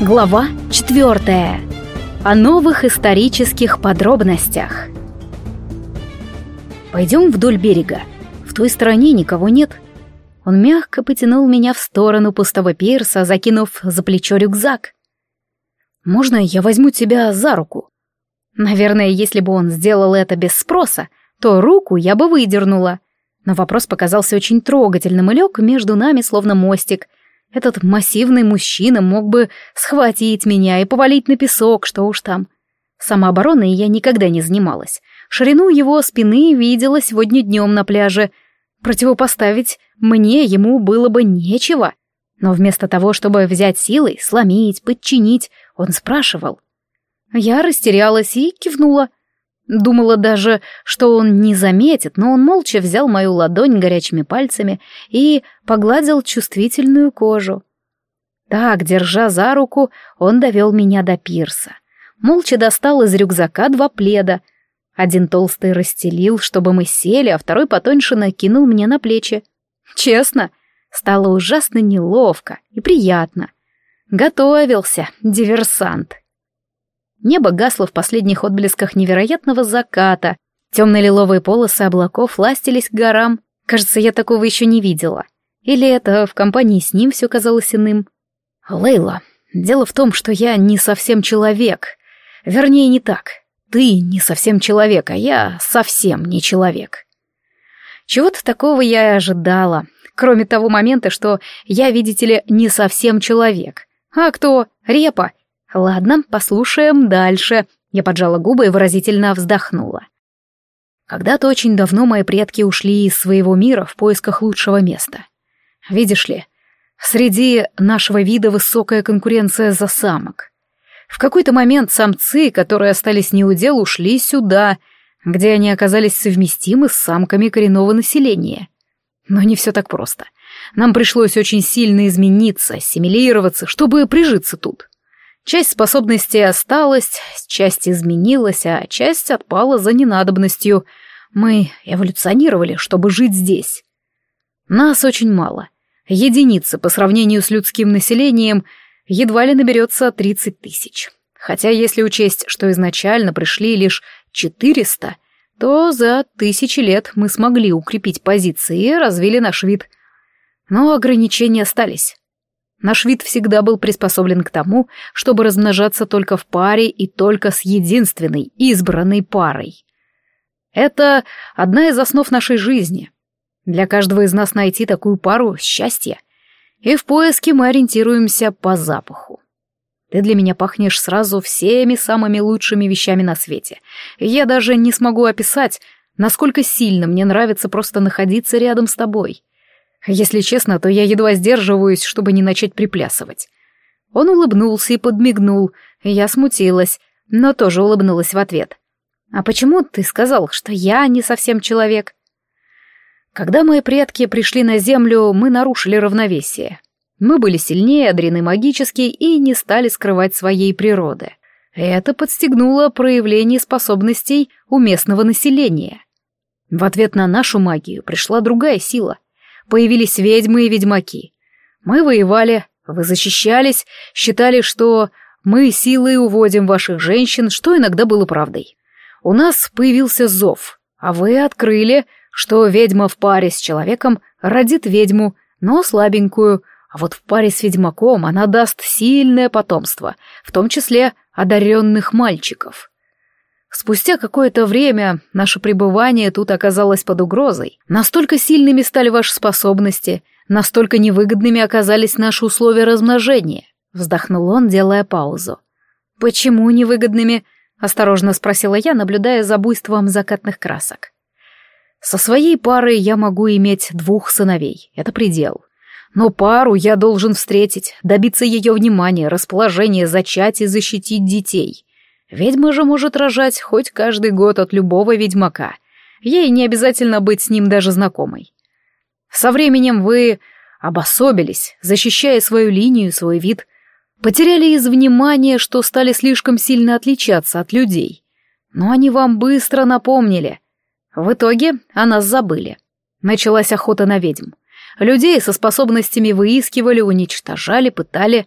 Глава четвертая. О новых исторических подробностях. Пойдем вдоль берега. В той стороне никого нет. Он мягко потянул меня в сторону пустого пирса, закинув за плечо рюкзак. Можно я возьму тебя за руку? Наверное, если бы он сделал это без спроса, то руку я бы выдернула. Но вопрос показался очень трогательным и лег между нами, словно мостик — этот массивный мужчина мог бы схватить меня и повалить на песок, что уж там. Самообороной я никогда не занималась. Ширину его спины видела сегодня днем на пляже. Противопоставить мне ему было бы нечего. Но вместо того, чтобы взять силой, сломить, подчинить, он спрашивал. Я растерялась и кивнула. Думала даже, что он не заметит, но он молча взял мою ладонь горячими пальцами и погладил чувствительную кожу. Так, держа за руку, он довел меня до пирса. Молча достал из рюкзака два пледа. Один толстый расстелил, чтобы мы сели, а второй потоньше накинул мне на плечи. Честно, стало ужасно неловко и приятно. Готовился диверсант. Небо гасло в последних отблесках невероятного заката. Темно-лиловые полосы облаков ластились к горам. Кажется, я такого еще не видела. Или это в компании с ним все казалось иным? Лейла, дело в том, что я не совсем человек. Вернее, не так. Ты не совсем человек, а я совсем не человек. Чего-то такого я и ожидала, кроме того момента, что я, видите ли, не совсем человек. А кто? Репа Ладно, послушаем дальше. Я поджала губы и выразительно вздохнула. Когда-то очень давно мои предки ушли из своего мира в поисках лучшего места. Видишь ли, среди нашего вида высокая конкуренция за самок. В какой-то момент самцы, которые остались не у дел, ушли сюда, где они оказались совместимы с самками коренного населения. Но не все так просто. Нам пришлось очень сильно измениться, ассимилироваться, чтобы прижиться тут. Часть способностей осталась, часть изменилась, а часть отпала за ненадобностью. Мы эволюционировали, чтобы жить здесь. Нас очень мало. Единицы по сравнению с людским населением едва ли наберется 30 тысяч. Хотя если учесть, что изначально пришли лишь 400, то за тысячи лет мы смогли укрепить позиции и развили наш вид. Но ограничения остались. Наш вид всегда был приспособлен к тому, чтобы размножаться только в паре и только с единственной, избранной парой. Это одна из основ нашей жизни. Для каждого из нас найти такую пару — счастье. И в поиске мы ориентируемся по запаху. Ты для меня пахнешь сразу всеми самыми лучшими вещами на свете. я даже не смогу описать, насколько сильно мне нравится просто находиться рядом с тобой. Если честно, то я едва сдерживаюсь, чтобы не начать приплясывать. Он улыбнулся и подмигнул, я смутилась, но тоже улыбнулась в ответ. «А почему ты сказал, что я не совсем человек?» Когда мои предки пришли на Землю, мы нарушили равновесие. Мы были сильнее, одарены магически и не стали скрывать своей природы. Это подстегнуло проявление способностей у местного населения. В ответ на нашу магию пришла другая сила — появились ведьмы и ведьмаки. Мы воевали, вы защищались, считали, что мы силой уводим ваших женщин, что иногда было правдой. У нас появился зов, а вы открыли, что ведьма в паре с человеком родит ведьму, но слабенькую, а вот в паре с ведьмаком она даст сильное потомство, в том числе одаренных мальчиков. Спустя какое-то время наше пребывание тут оказалось под угрозой. Настолько сильными стали ваши способности, настолько невыгодными оказались наши условия размножения. Вздохнул он, делая паузу. «Почему невыгодными?» — осторожно спросила я, наблюдая за буйством закатных красок. «Со своей парой я могу иметь двух сыновей, это предел. Но пару я должен встретить, добиться ее внимания, расположения, зачать и защитить детей. Ведьма же может рожать хоть каждый год от любого ведьмака. Ей не обязательно быть с ним даже знакомой. Со временем вы обособились, защищая свою линию, свой вид, потеряли из внимания, что стали слишком сильно отличаться от людей. Но они вам быстро напомнили. В итоге о нас забыли. Началась охота на ведьм. Людей со способностями выискивали, уничтожали, пытали.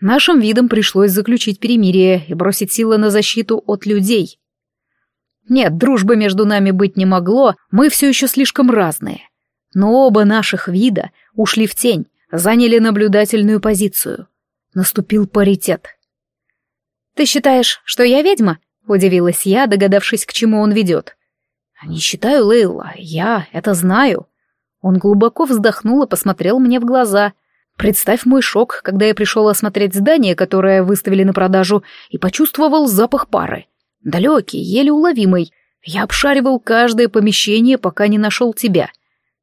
Нашим видам пришлось заключить перемирие и бросить силы на защиту от людей. Нет, дружбы между нами быть не могло, мы все еще слишком разные. Но оба наших вида ушли в тень, заняли наблюдательную позицию. Наступил паритет. «Ты считаешь, что я ведьма?» — удивилась я, догадавшись, к чему он ведет. «Не считаю, Лейла, я это знаю». Он глубоко вздохнул и посмотрел мне в глаза. Представь мой шок, когда я пришел осмотреть здание, которое выставили на продажу, и почувствовал запах пары. Далекий, еле уловимый. Я обшаривал каждое помещение, пока не нашел тебя.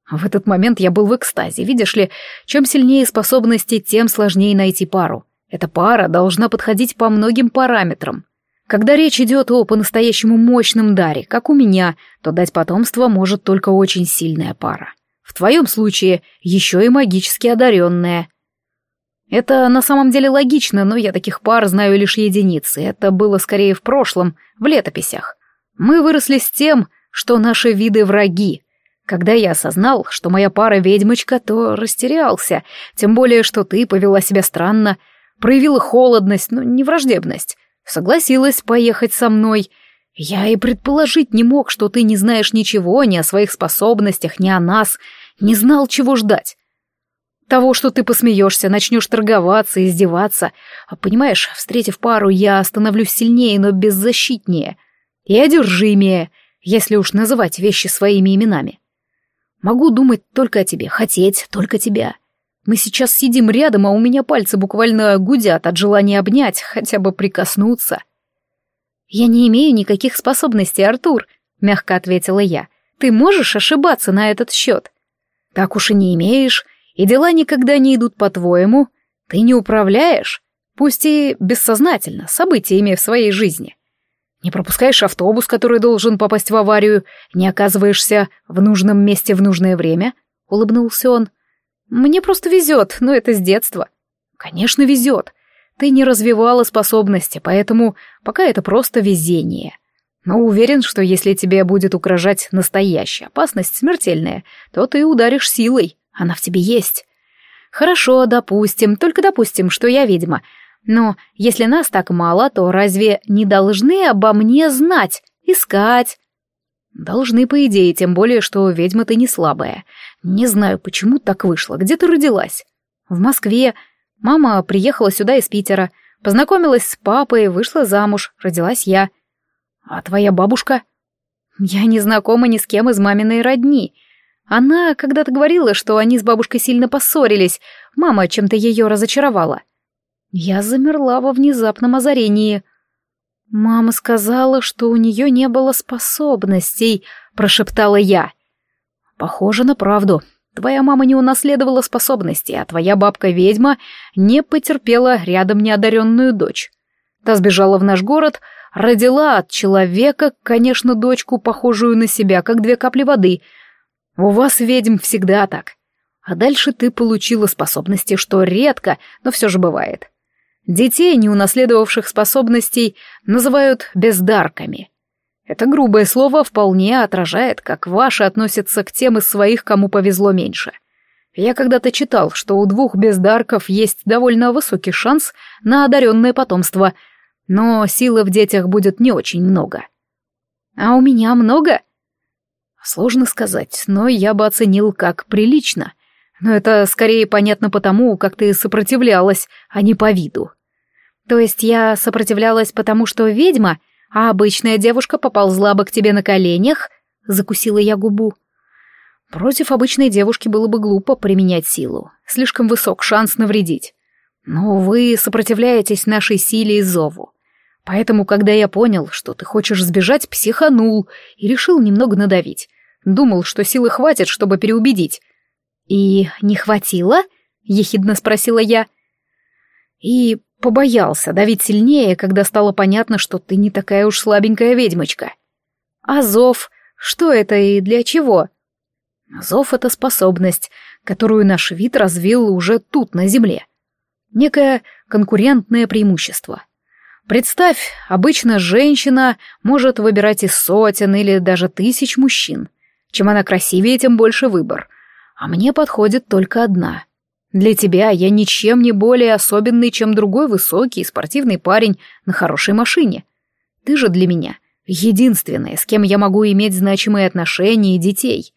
В этот момент я был в экстазе. Видишь ли, чем сильнее способности, тем сложнее найти пару. Эта пара должна подходить по многим параметрам. Когда речь идет о по-настоящему мощном даре, как у меня, то дать потомство может только очень сильная пара. В твоем случае еще и магически одаренная. Это на самом деле логично, но я таких пар знаю лишь единицы. Это было скорее в прошлом, в летописях. Мы выросли с тем, что наши виды враги. Когда я осознал, что моя пара ведьмочка, то растерялся, тем более, что ты повела себя странно, проявила холодность, но не враждебность, согласилась поехать со мной — я и предположить не мог, что ты не знаешь ничего ни о своих способностях, ни о нас, не знал, чего ждать. Того, что ты посмеешься, начнешь торговаться, издеваться. А понимаешь, встретив пару, я становлюсь сильнее, но беззащитнее. И одержимее, если уж называть вещи своими именами. Могу думать только о тебе, хотеть только тебя. Мы сейчас сидим рядом, а у меня пальцы буквально гудят от желания обнять, хотя бы прикоснуться. «Я не имею никаких способностей, Артур», — мягко ответила я. «Ты можешь ошибаться на этот счет?» «Так уж и не имеешь, и дела никогда не идут по-твоему. Ты не управляешь, пусть и бессознательно, событиями в своей жизни. Не пропускаешь автобус, который должен попасть в аварию, не оказываешься в нужном месте в нужное время», — улыбнулся он. «Мне просто везет, но это с детства». «Конечно, везет. Ты не развивала способности, поэтому пока это просто везение. Но уверен, что если тебе будет угрожать настоящая опасность смертельная, то ты ударишь силой, она в тебе есть. Хорошо, допустим, только допустим, что я ведьма. Но если нас так мало, то разве не должны обо мне знать, искать? Должны, по идее, тем более, что ведьма ты не слабая. Не знаю, почему так вышло. Где ты родилась? В Москве, Мама приехала сюда из Питера, познакомилась с папой, вышла замуж, родилась я. А твоя бабушка? Я не знакома ни с кем из маминой родни. Она когда-то говорила, что они с бабушкой сильно поссорились, мама чем-то ее разочаровала. Я замерла во внезапном озарении. «Мама сказала, что у нее не было способностей», — прошептала я. «Похоже на правду. Твоя мама не унаследовала способности, а твоя бабка-ведьма не потерпела рядом неодаренную дочь. Та сбежала в наш город, родила от человека, конечно, дочку, похожую на себя, как две капли воды. У вас, ведьм, всегда так. А дальше ты получила способности, что редко, но все же бывает. Детей, не унаследовавших способностей, называют бездарками — это грубое слово вполне отражает, как ваши относятся к тем из своих, кому повезло меньше. Я когда-то читал, что у двух бездарков есть довольно высокий шанс на одаренное потомство, но силы в детях будет не очень много. А у меня много? Сложно сказать, но я бы оценил как прилично. Но это скорее понятно потому, как ты сопротивлялась, а не по виду. То есть я сопротивлялась потому, что ведьма — а обычная девушка поползла бы к тебе на коленях, закусила я губу. Против обычной девушки было бы глупо применять силу. Слишком высок шанс навредить. Но вы сопротивляетесь нашей силе и зову. Поэтому, когда я понял, что ты хочешь сбежать, психанул и решил немного надавить. Думал, что силы хватит, чтобы переубедить. «И не хватило?» — ехидно спросила я. «И Побоялся давить сильнее, когда стало понятно, что ты не такая уж слабенькая ведьмочка. А зов, что это и для чего? Зов — это способность, которую наш вид развил уже тут, на Земле. Некое конкурентное преимущество. Представь, обычно женщина может выбирать из сотен или даже тысяч мужчин. Чем она красивее, тем больше выбор. А мне подходит только одна. Для тебя я ничем не более особенный, чем другой высокий спортивный парень на хорошей машине. Ты же для меня единственная, с кем я могу иметь значимые отношения и детей.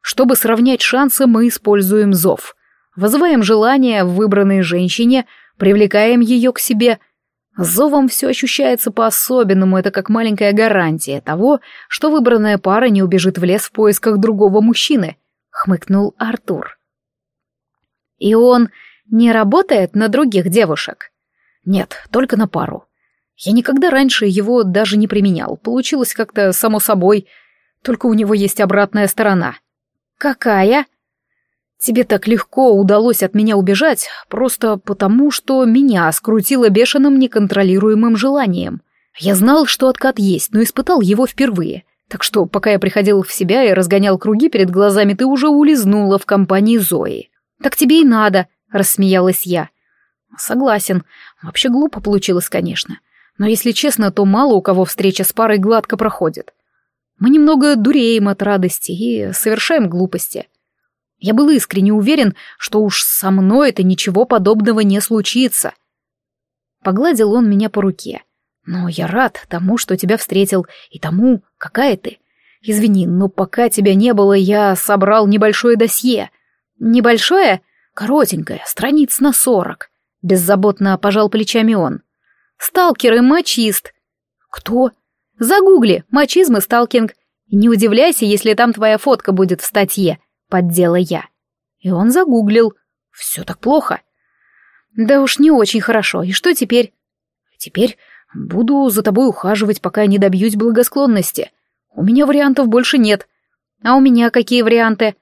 Чтобы сравнять шансы, мы используем зов. Вызываем желание в выбранной женщине, привлекаем ее к себе. С зовом все ощущается по-особенному, это как маленькая гарантия того, что выбранная пара не убежит в лес в поисках другого мужчины, — хмыкнул Артур. И он не работает на других девушек? Нет, только на пару. Я никогда раньше его даже не применял, получилось как-то само собой, только у него есть обратная сторона — «Какая?» «Тебе так легко удалось от меня убежать, просто потому, что меня скрутило бешеным неконтролируемым желанием. Я знал, что откат есть, но испытал его впервые. Так что, пока я приходил в себя и разгонял круги перед глазами, ты уже улизнула в компании Зои. Так тебе и надо», — рассмеялась я. «Согласен. Вообще глупо получилось, конечно. Но если честно, то мало у кого встреча с парой гладко проходит. Мы немного дуреем от радости и совершаем глупости. Я был искренне уверен, что уж со мной это ничего подобного не случится. Погладил он меня по руке. Но я рад тому, что тебя встретил, и тому, какая ты. Извини, но пока тебя не было, я собрал небольшое досье. Небольшое? Коротенькое, страниц на сорок. Беззаботно пожал плечами он. Сталкер и мачист. Кто? Загугли «мачизм и сталкинг». Не удивляйся, если там твоя фотка будет в статье, поддела я. И он загуглил. Все так плохо. Да уж не очень хорошо. И что теперь? Теперь буду за тобой ухаживать, пока не добьюсь благосклонности. У меня вариантов больше нет. А у меня какие варианты?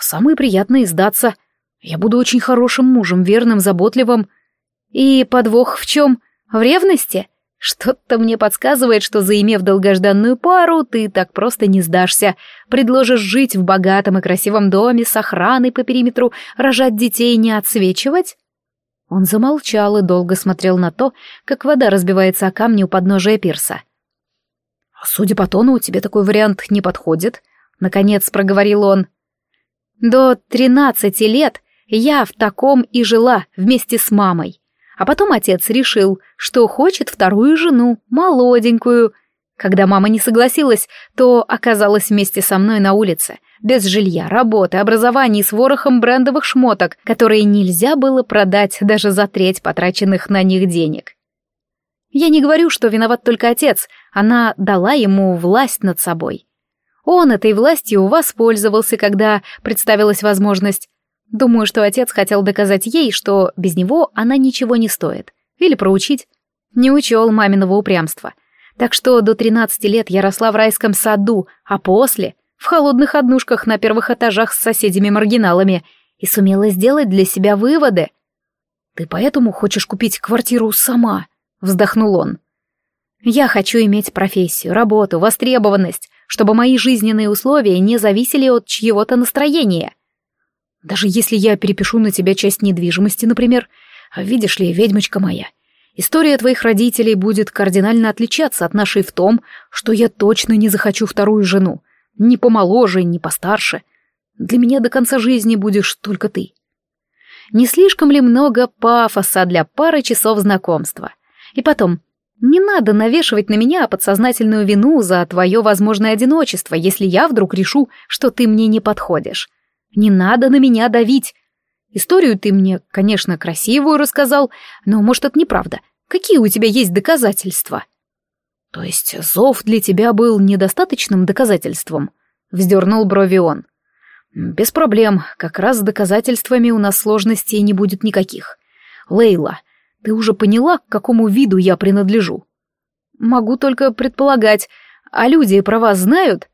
Самые приятные сдаться. Я буду очень хорошим мужем, верным, заботливым. И подвох в чем? В ревности? Что-то мне подсказывает, что заимев долгожданную пару, ты так просто не сдашься. Предложишь жить в богатом и красивом доме с охраной по периметру, рожать детей и не отсвечивать? Он замолчал и долго смотрел на то, как вода разбивается о камни у подножия пирса. «Судя по тону, тебе такой вариант не подходит», — наконец проговорил он. «До тринадцати лет я в таком и жила вместе с мамой. А потом отец решил, что хочет вторую жену, молоденькую. Когда мама не согласилась, то оказалась вместе со мной на улице, без жилья, работы, образования и с ворохом брендовых шмоток, которые нельзя было продать даже за треть потраченных на них денег. Я не говорю, что виноват только отец, она дала ему власть над собой. Он этой властью воспользовался, когда представилась возможность, Думаю, что отец хотел доказать ей, что без него она ничего не стоит. Или проучить. Не учел маминого упрямства. Так что до 13 лет я росла в райском саду, а после — в холодных однушках на первых этажах с соседями-маргиналами и сумела сделать для себя выводы. «Ты поэтому хочешь купить квартиру сама?» — вздохнул он. «Я хочу иметь профессию, работу, востребованность, чтобы мои жизненные условия не зависели от чьего-то настроения». Даже если я перепишу на тебя часть недвижимости, например, видишь ли, ведьмочка моя, история твоих родителей будет кардинально отличаться от нашей в том, что я точно не захочу вторую жену, ни помоложе, ни постарше. Для меня до конца жизни будешь только ты. Не слишком ли много пафоса для пары часов знакомства? И потом, не надо навешивать на меня подсознательную вину за твое возможное одиночество, если я вдруг решу, что ты мне не подходишь. Не надо на меня давить. Историю ты мне, конечно, красивую рассказал, но, может, это неправда. Какие у тебя есть доказательства? То есть зов для тебя был недостаточным доказательством? Вздернул брови он. Без проблем, как раз с доказательствами у нас сложностей не будет никаких. Лейла, ты уже поняла, к какому виду я принадлежу? Могу только предполагать. А люди про вас знают?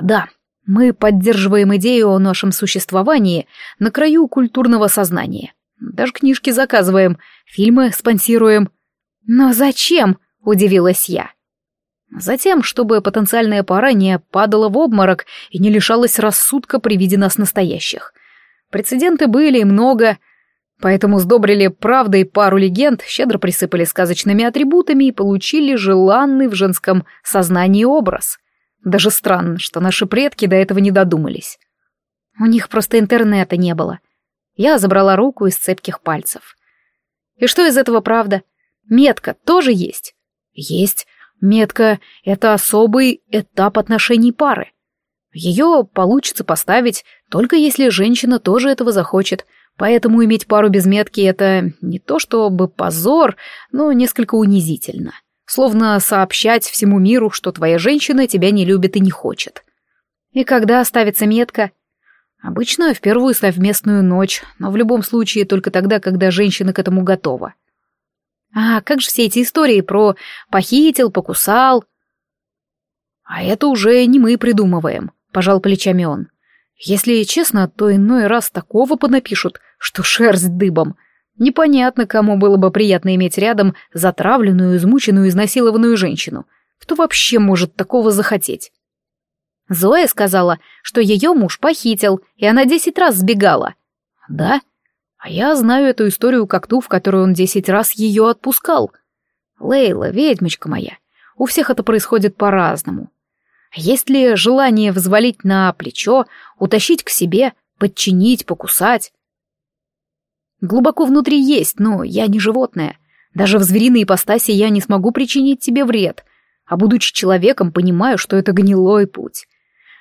Да, мы поддерживаем идею о нашем существовании на краю культурного сознания. Даже книжки заказываем, фильмы спонсируем. Но зачем? Удивилась я. Затем, чтобы потенциальная пара не падала в обморок и не лишалась рассудка при виде нас настоящих. Прецеденты были и много, поэтому сдобрили правдой пару легенд, щедро присыпали сказочными атрибутами и получили желанный в женском сознании образ — даже странно, что наши предки до этого не додумались. У них просто интернета не было. Я забрала руку из цепких пальцев. И что из этого правда? Метка тоже есть? Есть. Метка — это особый этап отношений пары. Ее получится поставить, только если женщина тоже этого захочет, поэтому иметь пару без метки — это не то чтобы позор, но несколько унизительно. Словно сообщать всему миру, что твоя женщина тебя не любит и не хочет. И когда ставится метка? Обычно в первую совместную ночь, но в любом случае только тогда, когда женщина к этому готова. А как же все эти истории про похитил, покусал? А это уже не мы придумываем, пожал плечами он. Если честно, то иной раз такого понапишут, что шерсть дыбом. Непонятно, кому было бы приятно иметь рядом затравленную, измученную, изнасилованную женщину. Кто вообще может такого захотеть? Зоя сказала, что ее муж похитил, и она десять раз сбегала. Да? А я знаю эту историю как ту, в которой он десять раз ее отпускал. Лейла, ведьмочка моя, у всех это происходит по-разному. Есть ли желание взвалить на плечо, утащить к себе, подчинить, покусать? Глубоко внутри есть, но я не животное. Даже в звериной ипостаси я не смогу причинить тебе вред, а будучи человеком, понимаю, что это гнилой путь.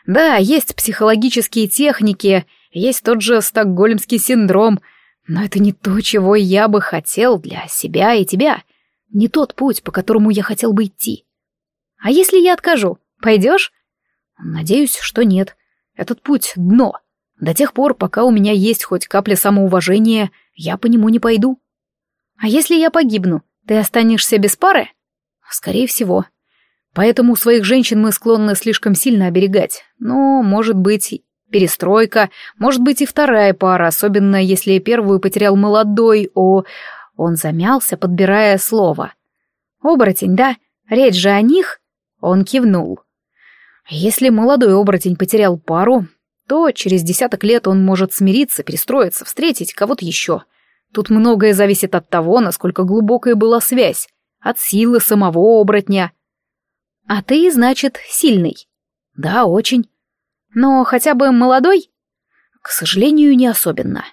Да, есть психологические техники, есть тот же стокгольмский синдром — но это не то, чего я бы хотел для себя и тебя. Не тот путь, по которому я хотел бы идти. А если я откажу, пойдешь? Надеюсь, что нет. Этот путь — дно. До тех пор, пока у меня есть хоть капля самоуважения, я по нему не пойду. А если я погибну, ты останешься без пары? Скорее всего. Поэтому своих женщин мы склонны слишком сильно оберегать. Но, может быть, перестройка, может быть и вторая пара, особенно если первую потерял молодой, о... Он замялся, подбирая слово. «Оборотень, да? Речь же о них?» Он кивнул. «Если молодой оборотень потерял пару, то через десяток лет он может смириться, перестроиться, встретить кого-то еще. Тут многое зависит от того, насколько глубокая была связь, от силы самого оборотня. А ты, значит, сильный? Да, очень. Но хотя бы молодой? К сожалению, не особенно.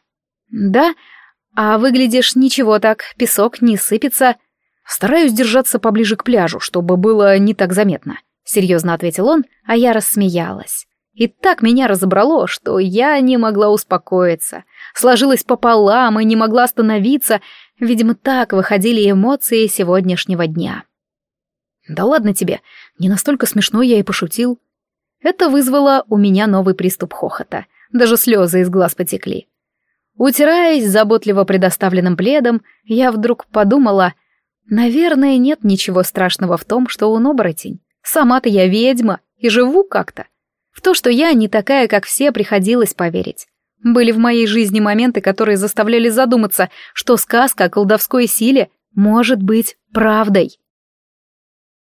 Да? А выглядишь ничего так, песок не сыпется. Стараюсь держаться поближе к пляжу, чтобы было не так заметно. Серьезно ответил он, а я рассмеялась. И так меня разобрало, что я не могла успокоиться. Сложилась пополам и не могла остановиться. Видимо, так выходили эмоции сегодняшнего дня. Да ладно тебе, не настолько смешно я и пошутил. Это вызвало у меня новый приступ хохота. Даже слезы из глаз потекли. Утираясь заботливо предоставленным пледом, я вдруг подумала, наверное, нет ничего страшного в том, что он оборотень. Сама-то я ведьма и живу как-то. В то, что я не такая, как все, приходилось поверить. Были в моей жизни моменты, которые заставляли задуматься, что сказка о колдовской силе может быть правдой.